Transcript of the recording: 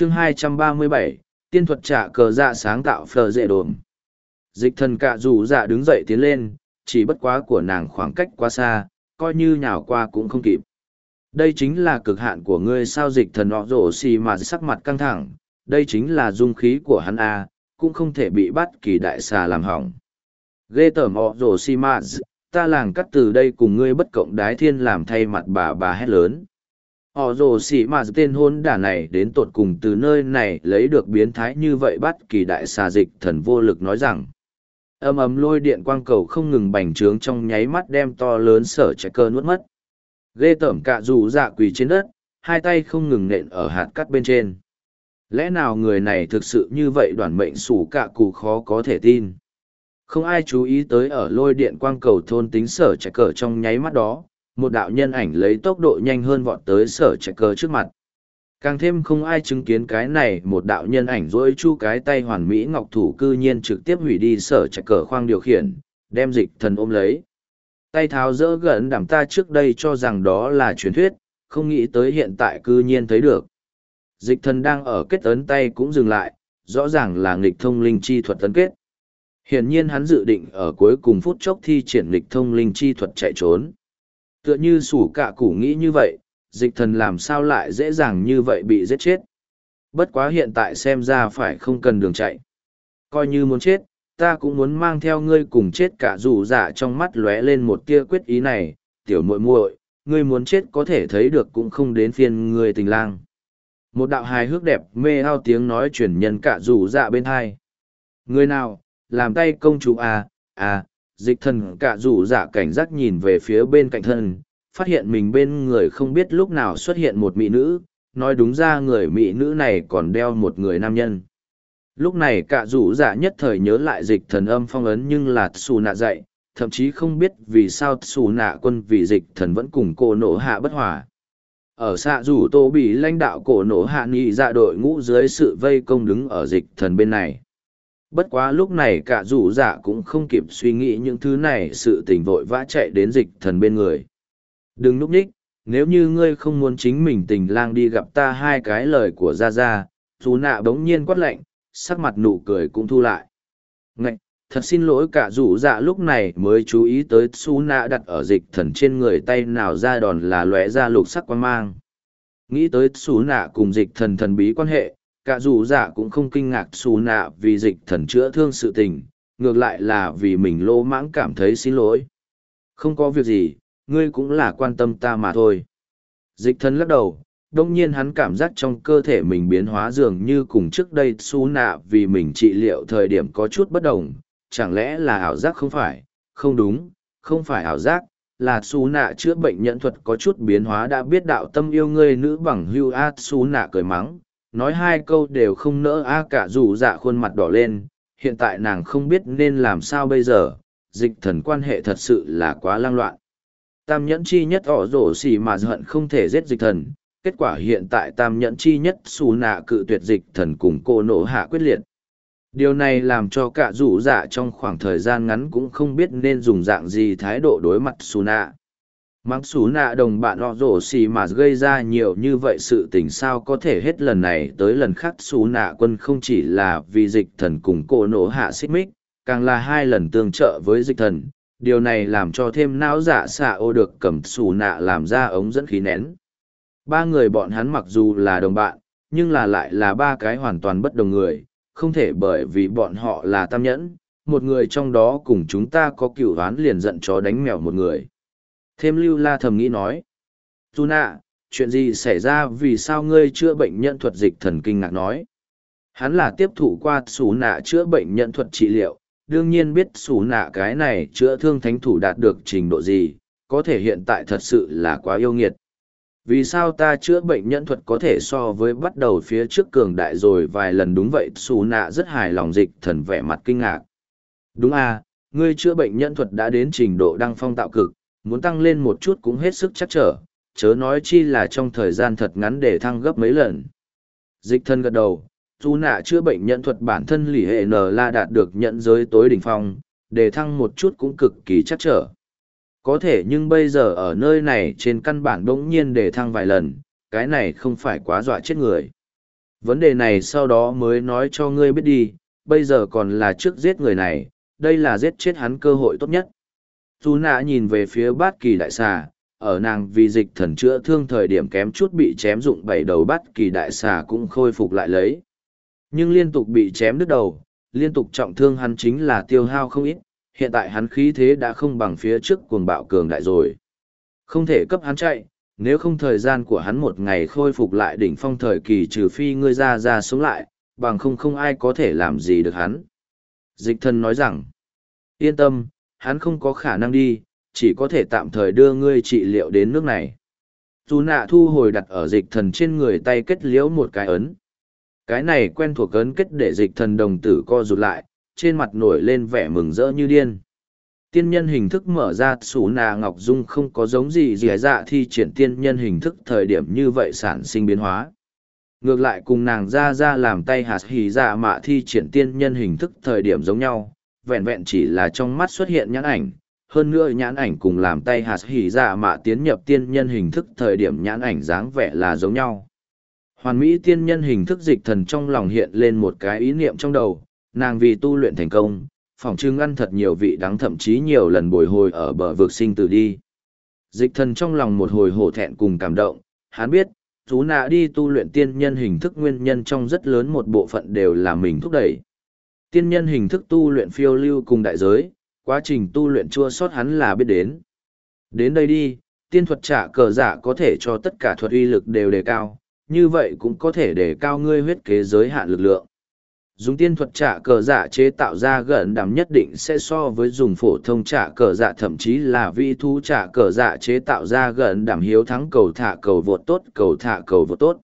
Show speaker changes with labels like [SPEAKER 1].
[SPEAKER 1] chương 237, tiên thuật trả cờ dạ sáng tạo phờ dễ đồn. Dịch thần cạ rủ dạ đứng dậy tiến lên, chỉ bất quá của nàng khoảng cách quá xa, coi như nhào qua cũng không kịp. Đây chính là cực hạn của ngươi sao dịch thần họ rổ xì mà sắc mặt căng thẳng, đây chính là dung khí của hắn A, cũng không thể bị bắt kỳ đại xà làm hỏng. Ghê tởm họ rổ xì mà ta làng cắt từ đây cùng ngươi bất cộng đái thiên làm thay mặt bà bà hét lớn. Họ rồ xỉ mà tên hôn đả này đến tột cùng từ nơi này lấy được biến thái như vậy bắt kỳ đại xà dịch thần vô lực nói rằng. Âm ấm lôi điện quang cầu không ngừng bành trướng trong nháy mắt đem to lớn sở chạy cơ nuốt mất. Ghê tởm cạ dù dạ quỳ trên đất, hai tay không ngừng nện ở hạt cắt bên trên. Lẽ nào người này thực sự như vậy đoàn mệnh sủ cạ cù khó có thể tin? Không ai chú ý tới ở lôi điện quang cầu thôn tính sở chạy cờ trong nháy mắt đó một đạo nhân ảnh lấy tốc độ nhanh hơn vọt tới sở chạy cờ trước mặt. Càng thêm không ai chứng kiến cái này, một đạo nhân ảnh dỗi chu cái tay hoàn mỹ ngọc thủ cư nhiên trực tiếp hủy đi sở chạy cờ khoang điều khiển, đem dịch thần ôm lấy. Tay tháo dỡ gần đảm ta trước đây cho rằng đó là truyền thuyết, không nghĩ tới hiện tại cư nhiên thấy được. Dịch thần đang ở kết ấn tay cũng dừng lại, rõ ràng là nghịch thông linh chi thuật tấn kết. Hiển nhiên hắn dự định ở cuối cùng phút chốc thi triển nghịch thông linh chi thuật chạy trốn tựa như sủ cạ củ nghĩ như vậy dịch thần làm sao lại dễ dàng như vậy bị giết chết. Bất quá hiện tại xem ra phải không cần đường chạy. Coi như muốn chết, ta cũng muốn mang theo ngươi cùng chết cả dù dạ trong mắt lóe lên một tia quyết ý này, tiểu muội muội, ngươi muốn chết có thể thấy được cũng không đến phiên ngươi tình lang. Một đạo hài hước đẹp mê ao tiếng nói chuyển nhân cả dù dạ bên hai. Ngươi nào, làm tay công chủ à, à, dịch thần cả rủ dạ cảnh giác nhìn về phía bên cạnh thân, phát hiện mình bên người không biết lúc nào xuất hiện một mỹ nữ, nói đúng ra người mỹ nữ này còn đeo một người nam nhân. Lúc này cả rủ giả nhất thời nhớ lại dịch thần âm phong ấn nhưng là xù nạ dạy, thậm chí không biết vì sao xù nạ quân vì dịch thần vẫn cùng cô nổ hạ bất hòa. Ở xạ rủ tô bị lãnh đạo cổ nổ hạ nghị dạ đội ngũ dưới sự vây công đứng ở dịch thần bên này. Bất quá lúc này cả rủ dạ cũng không kịp suy nghĩ những thứ này, sự tình vội vã chạy đến dịch thần bên người. Đừng núp ních nếu như ngươi không muốn chính mình tình lang đi gặp ta hai cái lời của ra ra dù nạ bỗng nhiên quát lạnh, sắc mặt nụ cười cũng thu lại. Ngạch, thật xin lỗi cả rủ dạ lúc này mới chú ý tới xu nạ đặt ở dịch thần trên người tay nào ra đòn là lóe ra lục sắc quan mang. Nghĩ tới xu nạ cùng dịch thần thần bí quan hệ cả dù dạ cũng không kinh ngạc xù nạ vì dịch thần chữa thương sự tình ngược lại là vì mình lỗ mãng cảm thấy xin lỗi. Không có việc gì ngươi cũng là quan tâm ta mà thôi. Dịch thần lắc đầu, đông nhiên hắn cảm giác trong cơ thể mình biến hóa dường như cùng trước đây su nạ vì mình trị liệu thời điểm có chút bất đồng, chẳng lẽ là ảo giác không phải, không đúng, không phải ảo giác, là su nạ chữa bệnh nhận thuật có chút biến hóa đã biết đạo tâm yêu ngươi nữ bằng hưu a su nạ cười mắng, nói hai câu đều không nỡ a cả dù dạ khuôn mặt đỏ lên, hiện tại nàng không biết nên làm sao bây giờ, dịch thần quan hệ thật sự là quá lang loạn. Tam nhẫn chi nhất ỏ rổ xỉ mà hận không thể giết dịch thần kết quả hiện tại tam nhẫn chi nhất xù nạ cự tuyệt dịch thần cùng cô nổ hạ quyết liệt. Điều này làm cho cả rủ dạ trong khoảng thời gian ngắn cũng không biết nên dùng dạng gì thái độ đối mặt xù nạ mắng xú nạ đồng bạn họ rổ xì mà gây ra nhiều như vậy sự tình sao có thể hết lần này tới lần khác xú nạ quân không chỉ là vì dịch thần cùng cổ nổ hạ xích mích, càng là hai lần tương trợ với dịch thần. Điều này làm cho thêm não dạ xạ ô được cầm xù nạ làm ra ống dẫn khí nén. Ba người bọn hắn mặc dù là đồng bạn, nhưng là lại là ba cái hoàn toàn bất đồng người, không thể bởi vì bọn họ là tam nhẫn, một người trong đó cùng chúng ta có cựu oán liền giận chó đánh mèo một người thêm lưu la thầm nghĩ nói tu nạ chuyện gì xảy ra vì sao ngươi chữa bệnh nhân thuật dịch thần kinh ngạc nói hắn là tiếp thụ qua xù nạ chữa bệnh nhân thuật trị liệu đương nhiên biết xù nạ cái này chữa thương thánh thủ đạt được trình độ gì, có thể hiện tại thật sự là quá yêu nghiệt. Vì sao ta chữa bệnh nhân thuật có thể so với bắt đầu phía trước cường đại rồi vài lần đúng vậy xù nạ rất hài lòng dịch thần vẻ mặt kinh ngạc. Đúng à, ngươi chữa bệnh nhân thuật đã đến trình độ đăng phong tạo cực, muốn tăng lên một chút cũng hết sức chắc trở, chớ nói chi là trong thời gian thật ngắn để thăng gấp mấy lần. Dịch thân gật đầu, dù nạ chữa bệnh nhận thuật bản thân lì hệ n la đạt được nhận giới tối đỉnh phong để thăng một chút cũng cực kỳ chắc trở có thể nhưng bây giờ ở nơi này trên căn bản đống nhiên để thăng vài lần cái này không phải quá dọa chết người Vấn đề này sau đó mới nói cho ngươi biết đi, bây giờ còn là trước giết người này, đây là giết chết hắn cơ hội tốt nhất. Dù nạ nhìn về phía bát kỳ đại xà, ở nàng vì dịch thần chữa thương thời điểm kém chút bị chém dụng bảy đầu bát kỳ đại xà cũng khôi phục lại lấy. Nhưng liên tục bị chém đứt đầu, liên tục trọng thương hắn chính là tiêu hao không ít, hiện tại hắn khí thế đã không bằng phía trước cuồng bạo cường đại rồi. Không thể cấp hắn chạy, nếu không thời gian của hắn một ngày khôi phục lại đỉnh phong thời kỳ trừ phi ngươi ra ra sống lại, bằng không không ai có thể làm gì được hắn. Dịch thần nói rằng, yên tâm, hắn không có khả năng đi, chỉ có thể tạm thời đưa ngươi trị liệu đến nước này. Dù nạ thu hồi đặt ở dịch thần trên người tay kết liễu một cái ấn. Cái này quen thuộc ấn kết để dịch thần đồng tử co rụt lại, trên mặt nổi lên vẻ mừng rỡ như điên. Tiên nhân hình thức mở ra sủ nà ngọc dung không có giống gì gì dạ thi triển tiên nhân hình thức thời điểm như vậy sản sinh biến hóa. Ngược lại cùng nàng ra ra làm tay hạt hì dạ mạ thi triển tiên nhân hình thức thời điểm giống nhau, vẹn vẹn chỉ là trong mắt xuất hiện nhãn ảnh, hơn nữa nhãn ảnh cùng làm tay hạt hỉ dạ mạ tiến nhập tiên nhân hình thức thời điểm nhãn ảnh dáng vẻ là giống nhau. Hoàn mỹ tiên nhân hình thức dịch thần trong lòng hiện lên một cái ý niệm trong đầu, nàng vì tu luyện thành công, phỏng chưng ăn thật nhiều vị đắng thậm chí nhiều lần bồi hồi ở bờ vực sinh tử đi. Dịch thần trong lòng một hồi hổ thẹn cùng cảm động, hắn biết, chú nạ đi tu luyện tiên nhân hình thức nguyên nhân trong rất lớn một bộ phận đều là mình thúc đẩy. Tiên nhân hình thức tu luyện phiêu lưu cùng đại giới, quá trình tu luyện chua sót hắn là biết đến. Đến đây đi, tiên thuật trả cờ giả có thể cho tất cả thuật uy lực đều đề cao, như vậy cũng có thể đề cao ngươi huyết kế giới hạn lực lượng. Dùng tiên thuật trả cờ giả chế tạo ra gần đảm nhất định sẽ so với dùng phổ thông trả cờ giả thậm chí là vi thu trả cờ giả chế tạo ra gần đảm hiếu thắng cầu thả cầu vượt tốt cầu thả cầu vượt tốt.